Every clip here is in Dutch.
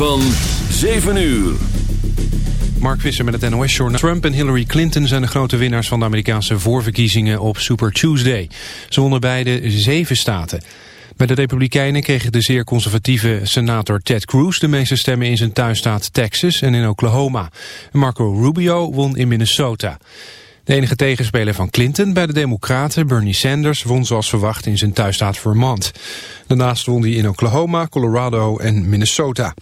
Van 7 uur. Mark Visser met het NOS-journaal. Trump en Hillary Clinton zijn de grote winnaars van de Amerikaanse voorverkiezingen op Super Tuesday. Ze wonnen beide zeven staten. Bij de Republikeinen kreeg de zeer conservatieve senator Ted Cruz de meeste stemmen in zijn thuisstaat Texas en in Oklahoma. Marco Rubio won in Minnesota. De enige tegenspeler van Clinton bij de Democraten, Bernie Sanders, won zoals verwacht in zijn thuisstaat Vermont. Daarnaast won hij in Oklahoma, Colorado en Minnesota.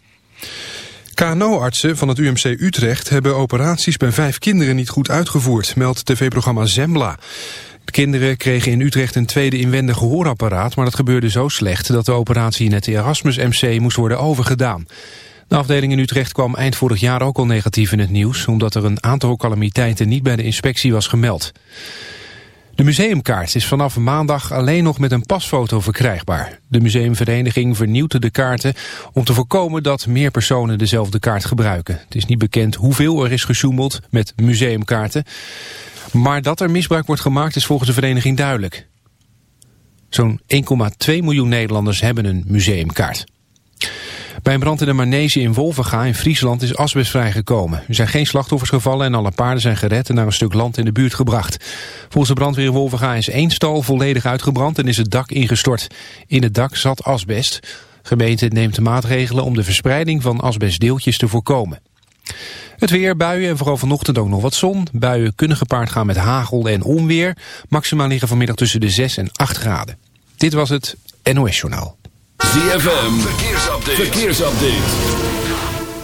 KNO-artsen van het UMC Utrecht hebben operaties bij vijf kinderen niet goed uitgevoerd, meldt tv-programma Zembla. De kinderen kregen in Utrecht een tweede inwendig gehoorapparaat, maar dat gebeurde zo slecht dat de operatie in het Erasmus MC moest worden overgedaan. De afdeling in Utrecht kwam eind vorig jaar ook al negatief in het nieuws, omdat er een aantal calamiteiten niet bij de inspectie was gemeld. De museumkaart is vanaf maandag alleen nog met een pasfoto verkrijgbaar. De museumvereniging vernieuwt de kaarten om te voorkomen dat meer personen dezelfde kaart gebruiken. Het is niet bekend hoeveel er is gesjoemeld met museumkaarten. Maar dat er misbruik wordt gemaakt is volgens de vereniging duidelijk. Zo'n 1,2 miljoen Nederlanders hebben een museumkaart. Bij een brand in de manege in Wolvenga in Friesland is asbest vrijgekomen. Er zijn geen slachtoffers gevallen en alle paarden zijn gered en naar een stuk land in de buurt gebracht. Volgens de brandweer in Wolvenga is één stal volledig uitgebrand en is het dak ingestort. In het dak zat asbest. Gemeente neemt maatregelen om de verspreiding van asbestdeeltjes te voorkomen. Het weer, buien en vooral vanochtend ook nog wat zon. Buien kunnen gepaard gaan met hagel en onweer. Maxima liggen vanmiddag tussen de 6 en 8 graden. Dit was het NOS Journaal. ZFM, verkeersupdate. verkeersupdate.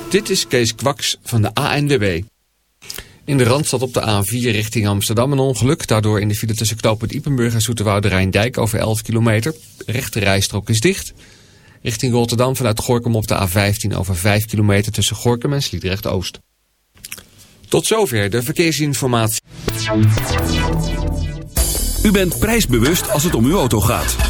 Dit is Kees Kwaks van de ANWB. In de Randstad op de A4 richting Amsterdam een ongeluk. Daardoor in de file tussen knooppunt Ipenburg en Zoeterwoude Rijndijk over 11 kilometer. De rechte rijstrook is dicht. Richting Rotterdam vanuit Gorkum op de A15 over 5 kilometer tussen Gorkum en Sliedrecht-Oost. Tot zover de verkeersinformatie. U bent prijsbewust als het om uw auto gaat.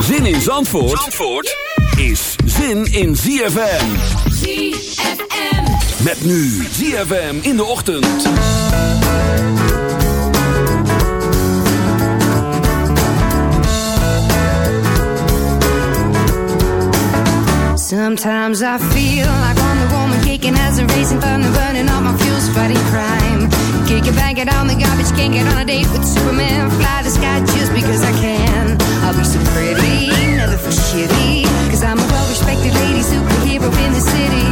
Zin in Zandvoort, Zandvoort is zin in ZFM. ZFM. Met nu ZFM in de ochtend. Sometimes I feel like Wonder Woman kicking as a racing thunder, burning all my fuels, fighting crime. Kick it, bang it on the garbage, can't get on a date with Superman. Fly the sky just because I can. I'll be so pretty, never feel shitty. Cause I'm a well respected lady superhero in the city.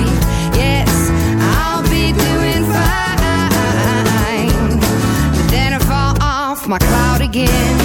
Yes, I'll be doing fine. But then I fall off my cloud again.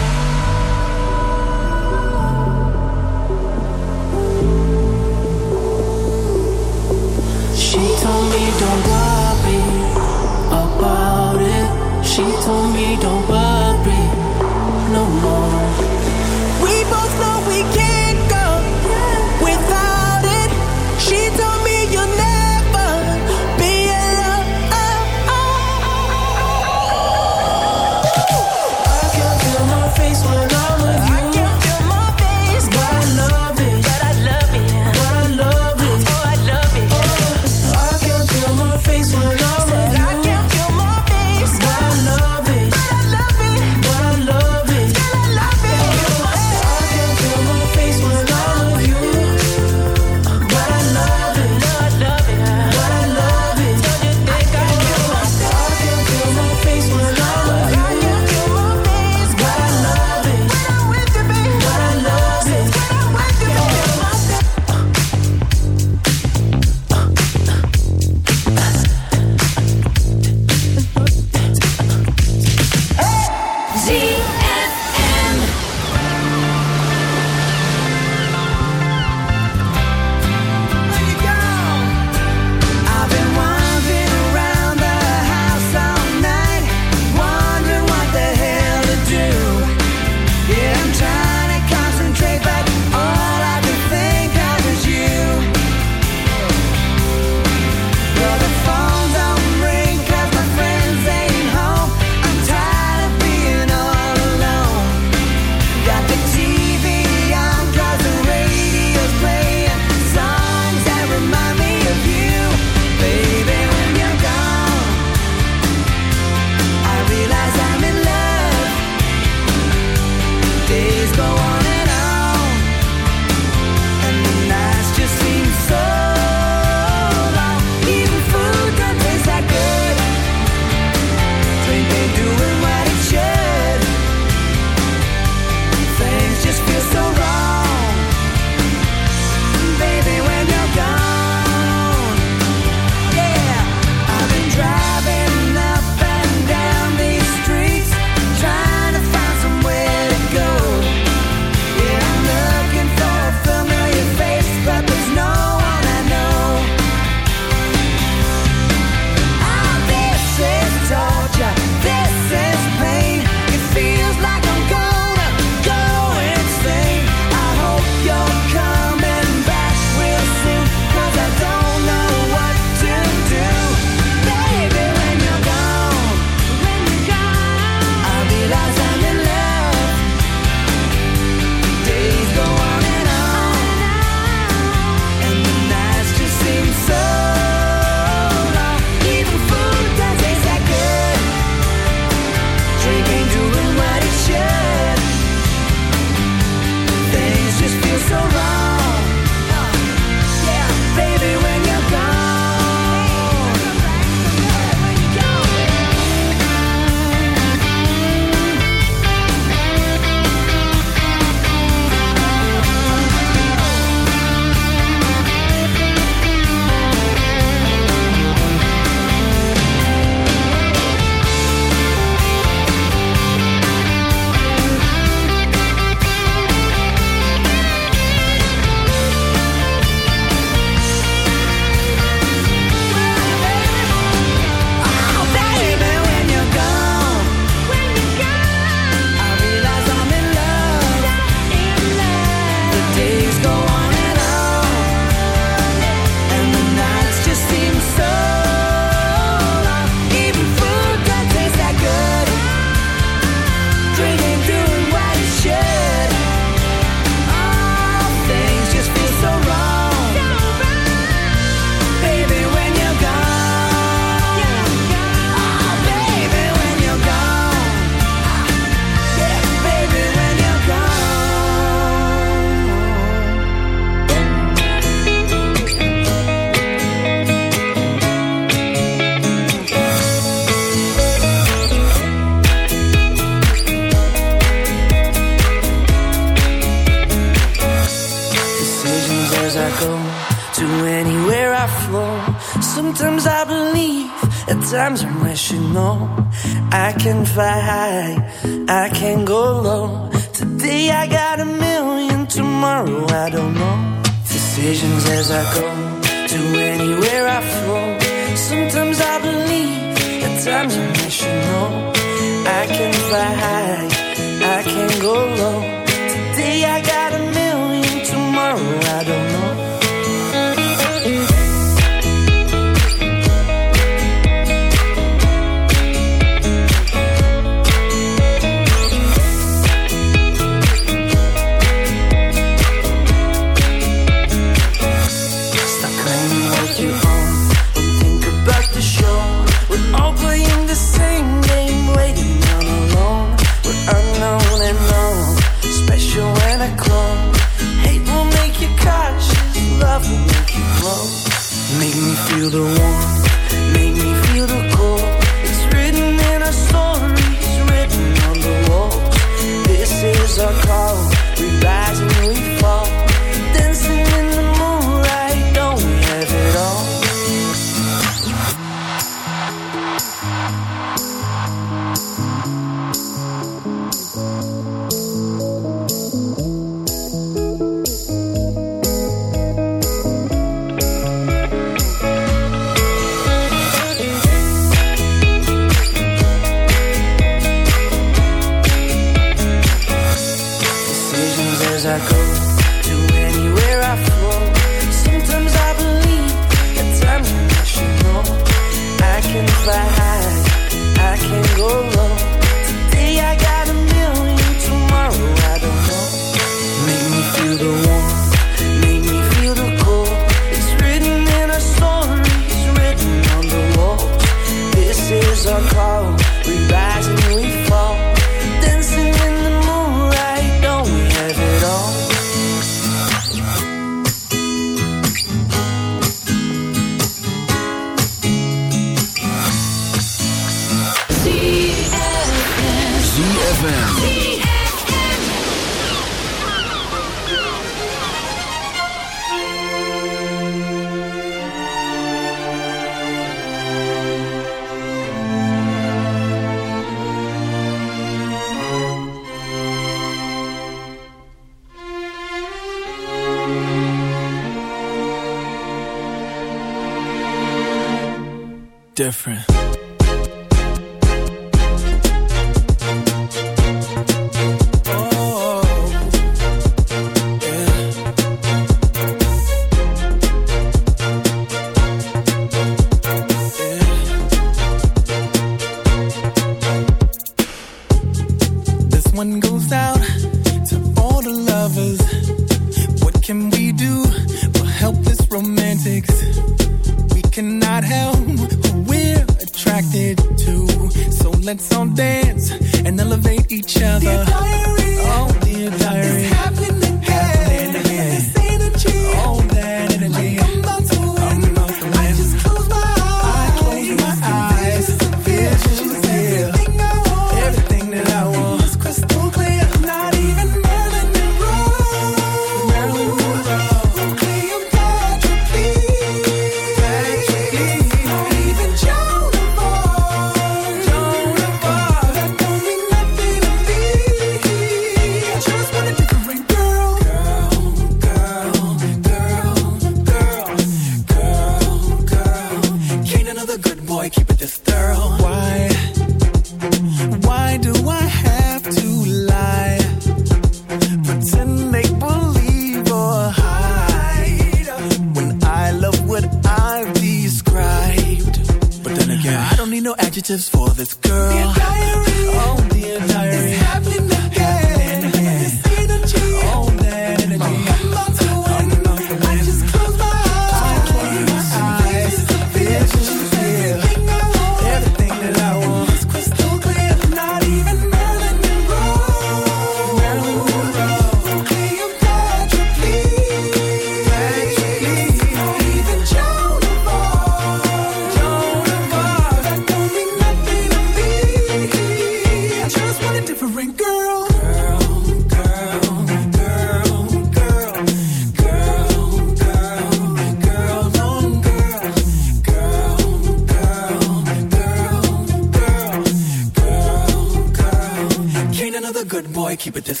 keep it this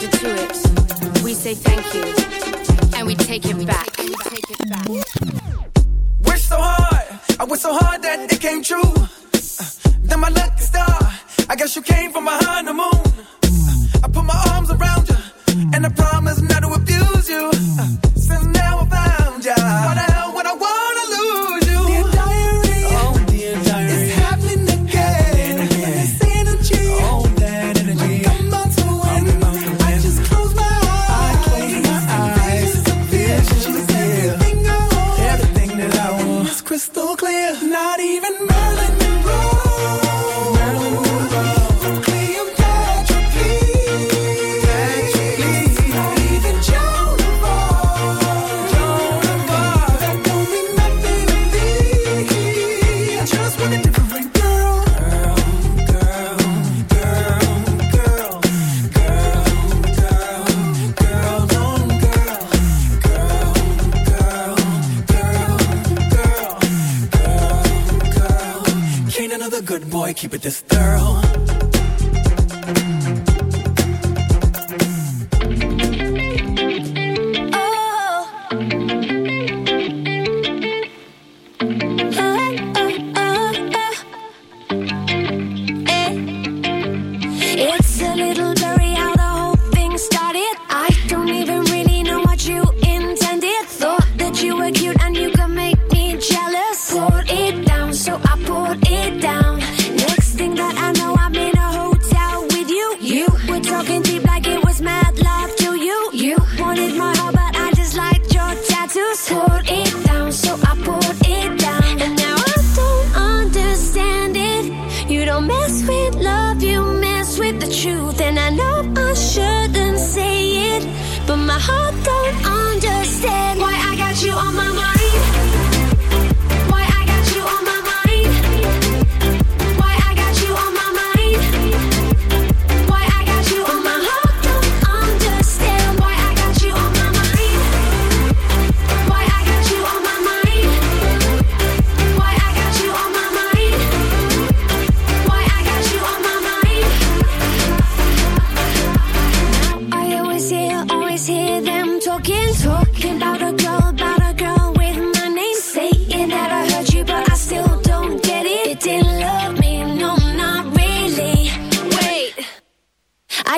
surrender to it. We say thank you, and we take it back. Wish so hard, I wish so hard that it came true. Uh, then my lucky star, I guess you came from behind the moon. Uh, I put my arms around you, and I promise not to abuse you. Uh, with this girl truth, and I know I shouldn't say it, but my heart.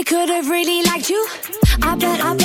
I could have really liked you. I bet I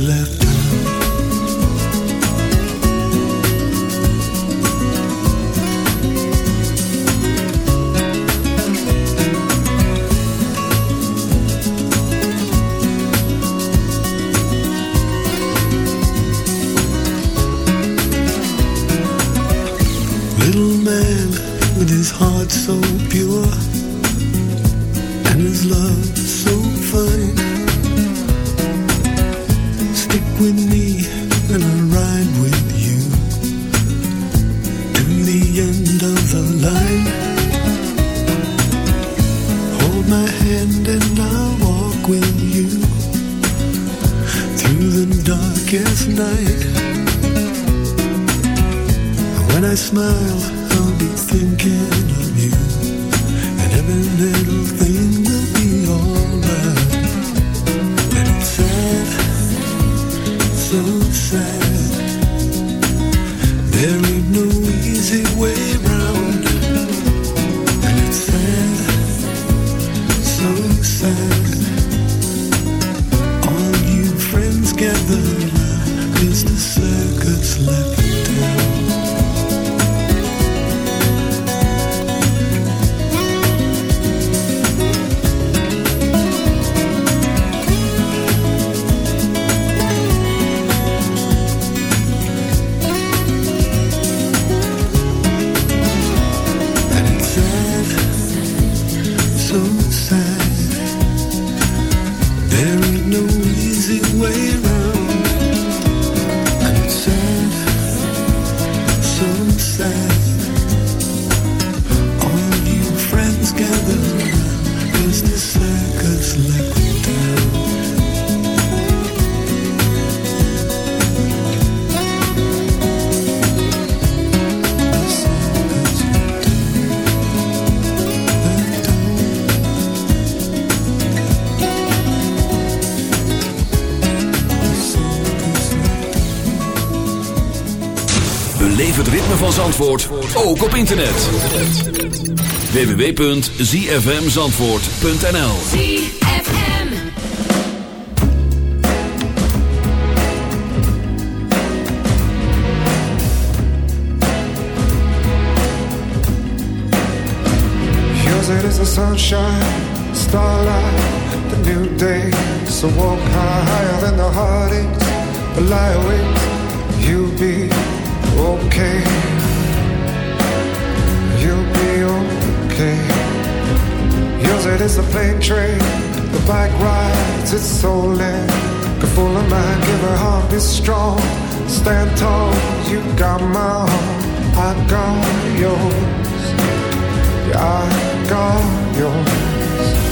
left Zandvoort, ook op internet. www.zfmzandvoort.nl ZFM. Yours it is the sunshine, starlight, the new day. So walk high, higher than the heartaches, but lie awake, you'll be okay. Okay. Is the plane train, the bike rides, it's so lit. Get full of mind, give her heart, be strong. Stand tall, you got my heart, I got yours. Yeah, I got yours.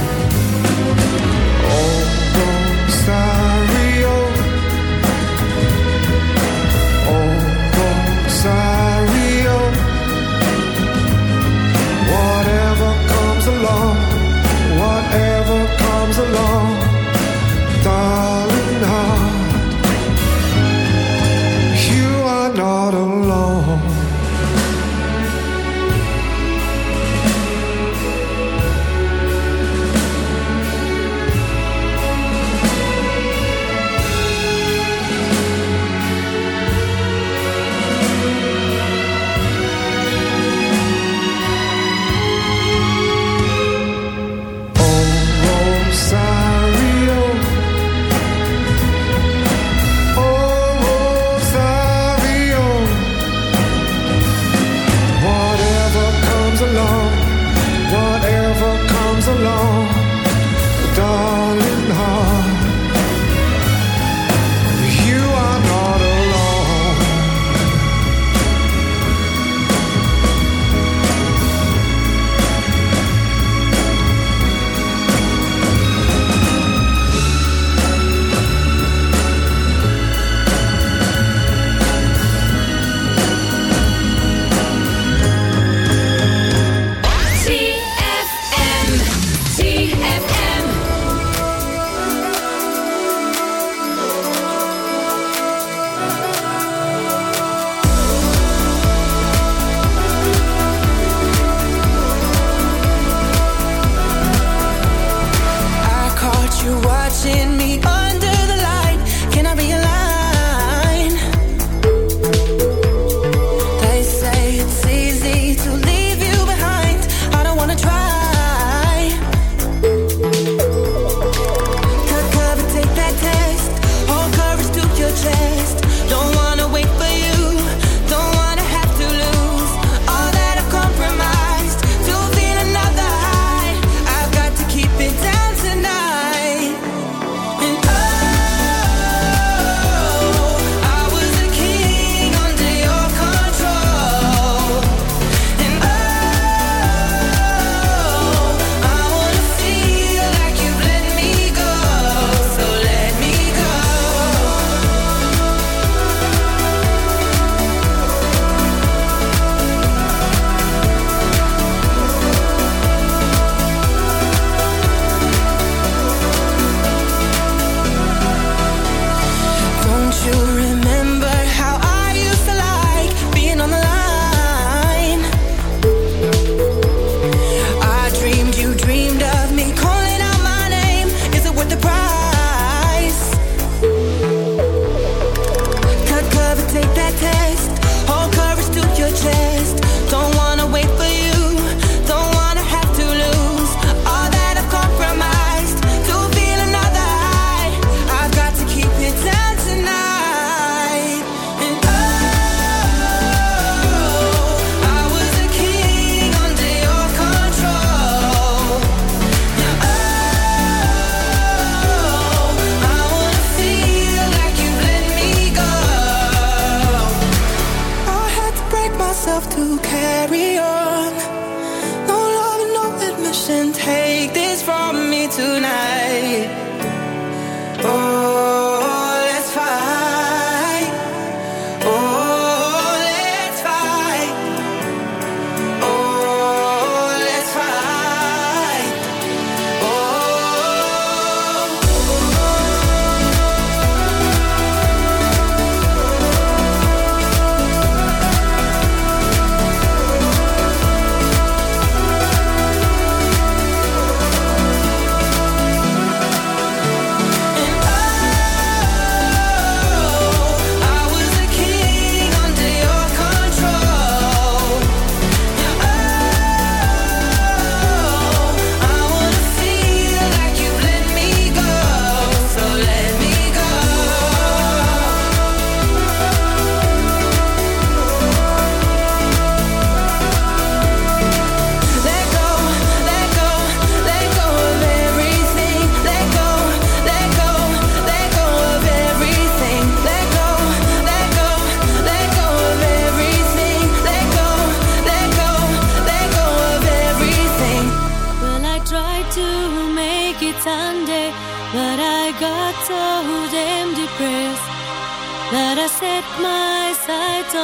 Comes along,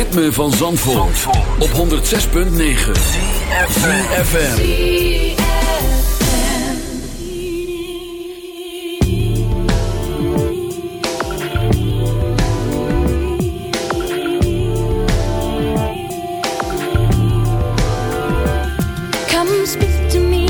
ritme van Zandvoort, Zandvoort. op 106.9 CFFM Come speak to me.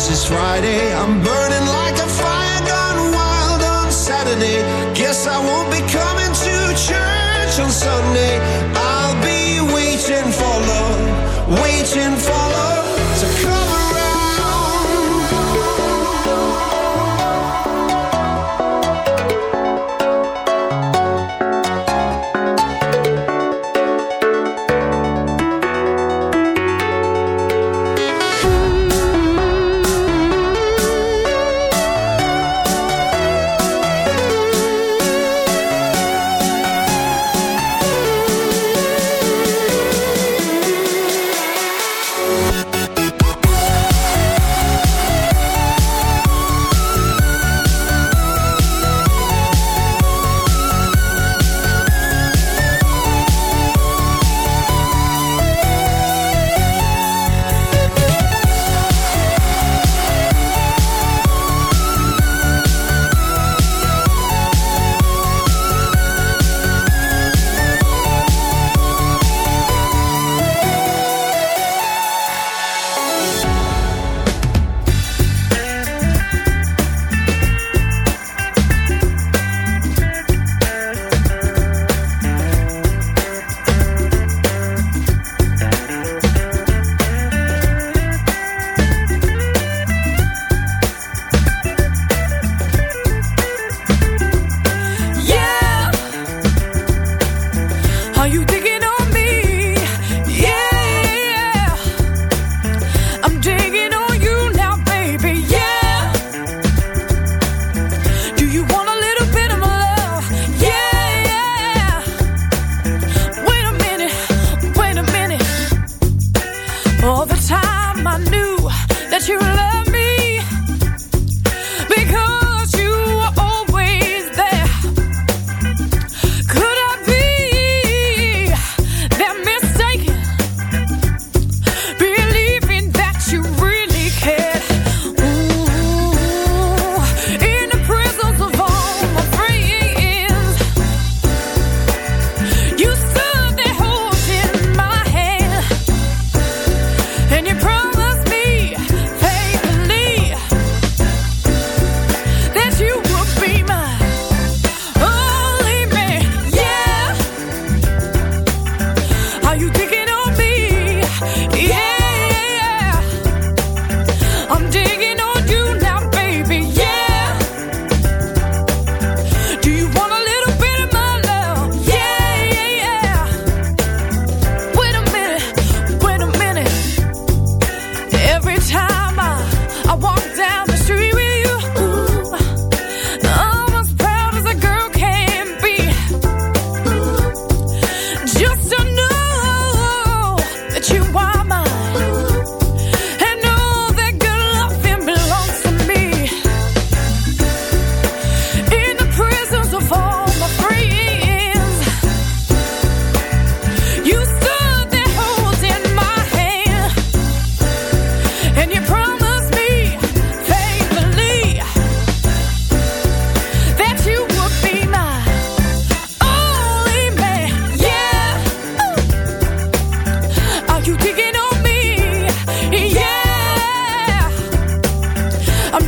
This is Friday, I'm burning like a fire gone wild on Saturday.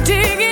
Digging